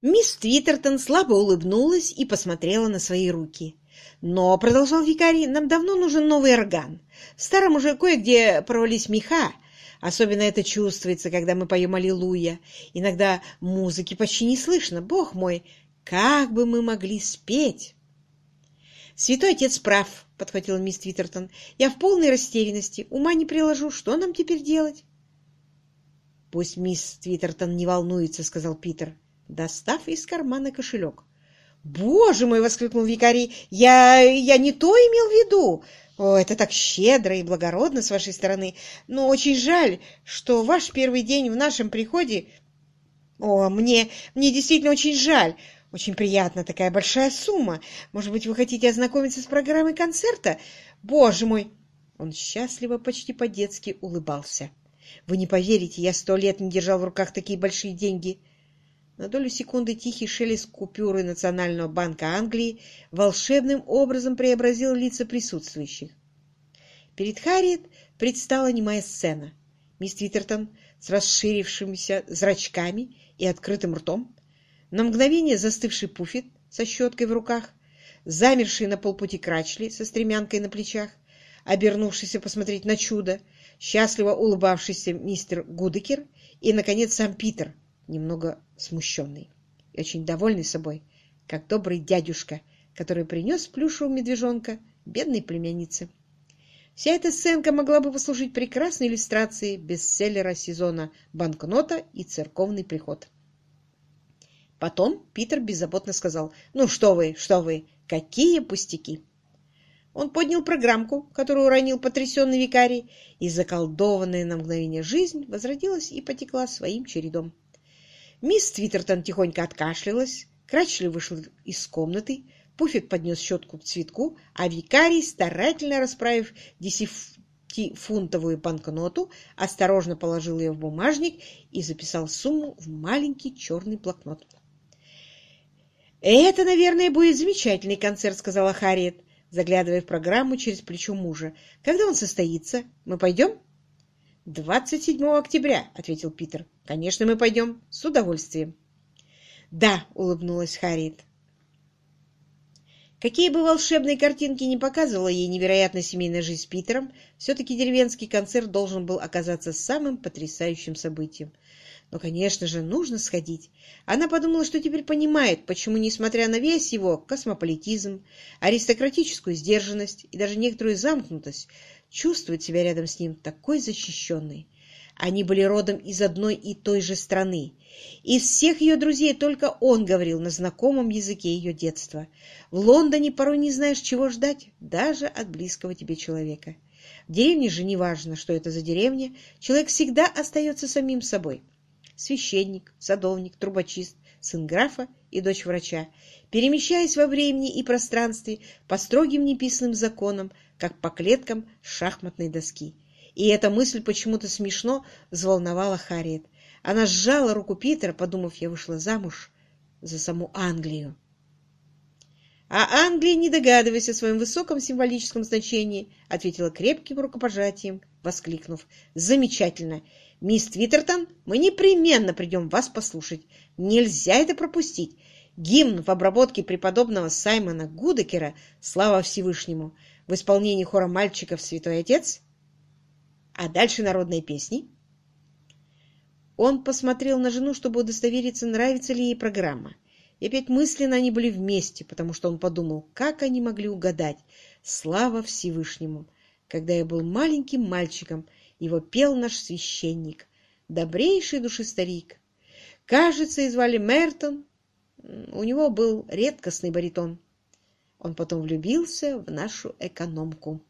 Мисс Твиттертон слабо улыбнулась и посмотрела на свои руки. «Но, — продолжал викарий, — нам давно нужен новый орган. В старом уже кое-где порвались меха. Особенно это чувствуется, когда мы поем «Аллилуйя». Иногда музыки почти не слышно. Бог мой, как бы мы могли спеть!» «Святой отец прав», — подхватила мисс Твиттертон. «Я в полной растерянности. Ума не приложу. Что нам теперь делать?» «Пусть мисс Твиттертон не волнуется», — сказал Питер, достав из кармана кошелек. «Боже мой!» — воскликнул викарий. «Я... я не то имел в виду. О, это так щедро и благородно с вашей стороны. Но очень жаль, что ваш первый день в нашем приходе... О, мне... мне действительно очень жаль. Очень приятно, такая большая сумма. Может быть, вы хотите ознакомиться с программой концерта? Боже мой!» Он счастливо, почти по-детски улыбался. «Вы не поверите, я сто лет не держал в руках такие большие деньги». На долю секунды тихий шелест купюры Национального банка Англии волшебным образом преобразил лица присутствующих. Перед Харриет предстала немая сцена. Мисс Твиттертон с расширившимися зрачками и открытым ртом, на мгновение застывший Пуффит со щеткой в руках, замерший на полпути Крачли со стремянкой на плечах, обернувшийся посмотреть на чудо, счастливо улыбавшийся мистер Гудекер и, наконец, сам Питер, немного смущенный и очень довольный собой, как добрый дядюшка, который принес плюшевого медвежонка бедной племяннице. Вся эта сценка могла бы послужить прекрасной иллюстрацией бестселлера сезона «Банкнота и церковный приход». Потом Питер беззаботно сказал, «Ну что вы, что вы, какие пустяки!» Он поднял программку, которую уронил потрясенный викарий, и заколдованная на мгновение жизнь возродилась и потекла своим чередом. Мисс Твиттертон тихонько откашлялась, Крачли вышел из комнаты, Пуффит поднес щетку к цветку, а викарий, старательно расправив десятифунтовую банкноту, осторожно положил ее в бумажник и записал сумму в маленький черный блокнот. «Это, наверное, будет замечательный концерт», — сказала Харриет, заглядывая в программу через плечо мужа. «Когда он состоится? Мы пойдем?» «Двадцать седьмого октября», — ответил Питер. «Конечно, мы пойдем. С удовольствием». «Да», — улыбнулась Харриет. Какие бы волшебные картинки не показывала ей невероятная семейная жизнь с Питером, все-таки деревенский концерт должен был оказаться самым потрясающим событием. Но, конечно же, нужно сходить. Она подумала, что теперь понимает, почему, несмотря на весь его космополитизм, аристократическую сдержанность и даже некоторую замкнутость, чувствует себя рядом с ним такой защищенной. Они были родом из одной и той же страны. Из всех ее друзей только он говорил на знакомом языке ее детства. В Лондоне порой не знаешь, чего ждать, даже от близкого тебе человека. В деревне же неважно, что это за деревня, человек всегда остается самим собой священник, садовник, трубочист, сын графа и дочь врача, перемещаясь во времени и пространстве по строгим неписанным законам, как по клеткам шахматной доски. И эта мысль почему-то смешно взволновала Харриет. Она сжала руку Питера, подумав, я вышла замуж за саму Англию. А Англия, не догадываясь о своем высоком символическом значении, ответила крепким рукопожатием, воскликнув «Замечательно! Мисс Твиттертон, мы непременно придем вас послушать. Нельзя это пропустить. Гимн в обработке преподобного Саймона Гудекера «Слава Всевышнему» в исполнении хора мальчиков «Святой Отец». А дальше народные песни. Он посмотрел на жену, чтобы удостовериться, нравится ли ей программа. И опять мысленно они были вместе, потому что он подумал, как они могли угадать «Слава Всевышнему», когда я был маленьким мальчиком – его пел наш священник, добрейший души старик. Кажется, и звали Мертон. У него был редкостный баритон. Он потом влюбился в нашу экономку.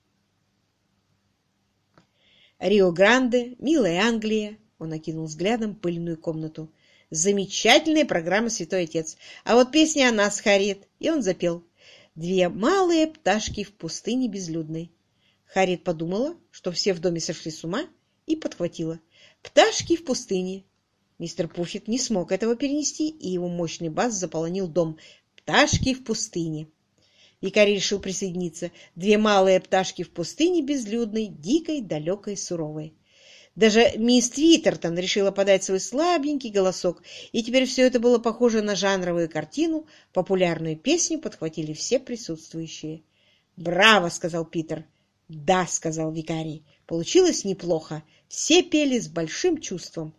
Рио-Гранде, милая Англия. Он окинул взглядом пыльную комнату. Замечательная программа «Святой Отец». А вот песня о нас, Харриет. И он запел. Две малые пташки в пустыне безлюдной. Харриет подумала, что все в доме сошли с ума, и подхватила. «Пташки в пустыне!» Мистер Пуффит не смог этого перенести, и его мощный бас заполонил дом. «Пташки в пустыне!» Викарий решил присоединиться. Две малые пташки в пустыне безлюдной, дикой, далекой, суровой. Даже мисс Твиттертон решила подать свой слабенький голосок, и теперь все это было похоже на жанровую картину, популярную песню подхватили все присутствующие. «Браво!» — сказал Питер. «Да!» — сказал викарий. «Получилось неплохо. Все пели с большим чувством».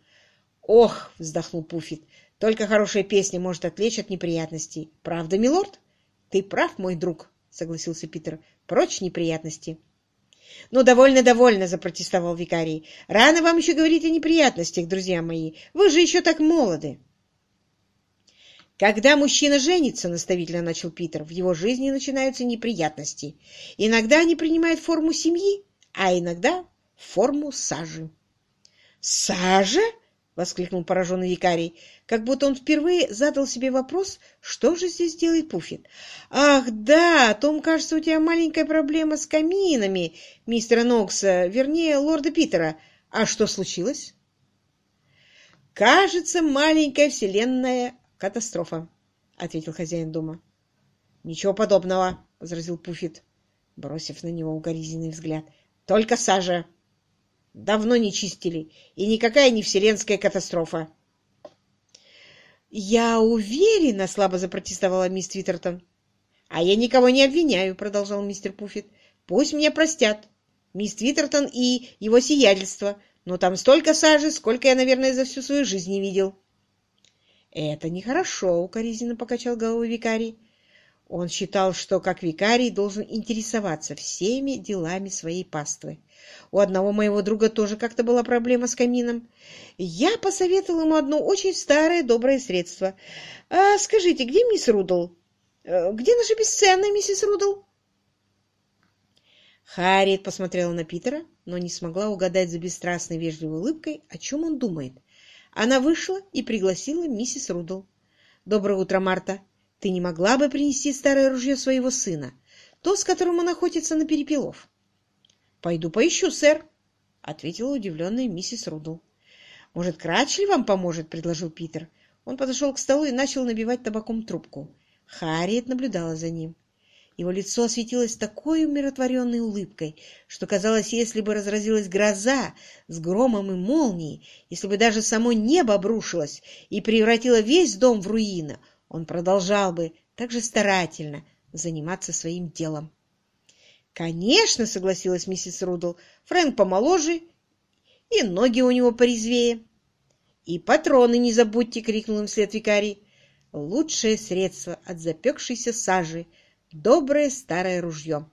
«Ох!» — вздохнул Пуффит. «Только хорошая песня может отвлечь от неприятностей. Правда, милорд?» «Ты прав, мой друг», — согласился Питер. «Прочь неприятности». «Ну, довольно, довольно», — запротестовал викарий. «Рано вам еще говорить о неприятностях, друзья мои. Вы же еще так молоды». «Когда мужчина женится, — наставительно начал Питер, — в его жизни начинаются неприятности. Иногда они принимают форму семьи, а иногда форму сажи». «Сажа?» — воскликнул пораженный викарий, как будто он впервые задал себе вопрос, что же здесь делает Пуффит. «Ах, да, Том, кажется, у тебя маленькая проблема с каминами, мистера Нокса, вернее, лорда Питера. А что случилось?» «Кажется, маленькая вселенная катастрофа», — ответил хозяин дома. «Ничего подобного», — возразил Пуффит, бросив на него укоризненный взгляд. «Только сажа. Давно не чистили, и никакая не вселенская катастрофа». «Я уверена», — слабо запротестовала мисс Твиттертон. «А я никого не обвиняю», — продолжал мистер Пуффит. «Пусть меня простят. Мисс Твиттертон и его сиятельство. Но там столько сажи, сколько я, наверное, за всю свою жизнь не видел». «Это нехорошо», — укоризненно покачал головой викарий. Он считал, что как викарий должен интересоваться всеми делами своей паствы. У одного моего друга тоже как-то была проблема с камином. Я посоветовал ему одно очень старое доброе средство. А, скажите, где мисс Рудл? Э, где наша бесценная миссис Рудл? Харриет посмотрела на Питера, но не смогла угадать за бесстрастной вежливой улыбкой, о чем он думает. Она вышла и пригласила миссис Рудл. «Доброе утро, Марта. Ты не могла бы принести старое ружье своего сына, то, с которым он охотится на перепелов?» «Пойду поищу, сэр», — ответила удивленная миссис Рудл. «Может, Крачли вам поможет?» — предложил Питер. Он подошел к столу и начал набивать табаком трубку. Харриет наблюдала за ним. Его лицо осветилось такой умиротворенной улыбкой, что казалось, если бы разразилась гроза с громом и молнией, если бы даже само небо обрушилось и превратило весь дом в руины, он продолжал бы так же старательно заниматься своим делом. «Конечно!» — согласилась миссис Рудл. «Фрэнк помоложе, и ноги у него порезвее». «И патроны не забудьте!» — крикнул им вслед викарий. «Лучшее средство от запекшейся сажи — Доброе старое ружье.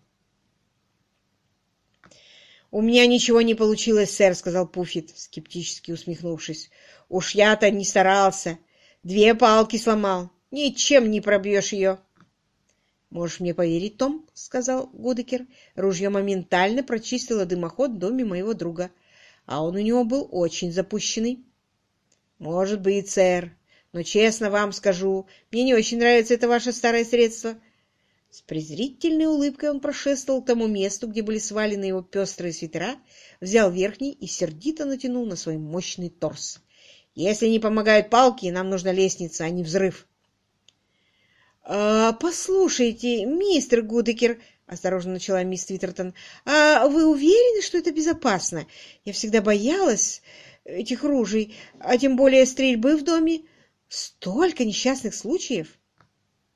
«У меня ничего не получилось, сэр», — сказал Пуффит, скептически усмехнувшись. «Уж я-то не старался. Две палки сломал. Ничем не пробьешь ее». «Можешь мне поверить, Том?» — сказал Гудекер. «Ружье моментально прочистило дымоход в доме моего друга, а он у него был очень запущенный». «Может быть, сэр, но честно вам скажу, мне не очень нравится это ваше старое средство. С презрительной улыбкой он прошествовал к тому месту, где были свалены его пестрые свитера, взял верхний и сердито натянул на свой мощный торс. «Если не помогают палки, нам нужна лестница, а не взрыв». «А, «Послушайте, мистер Гудекер», — осторожно начала мисс Твиттертон, «а вы уверены, что это безопасно? Я всегда боялась этих ружей, а тем более стрельбы в доме. Столько несчастных случаев!»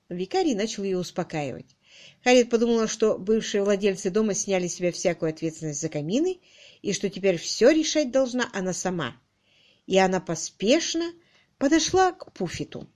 Викарий начал ее успокаивать. Харриет подумала, что бывшие владельцы дома сняли с себя всякую ответственность за камины, и что теперь все решать должна она сама. И она поспешно подошла к Пуфиту.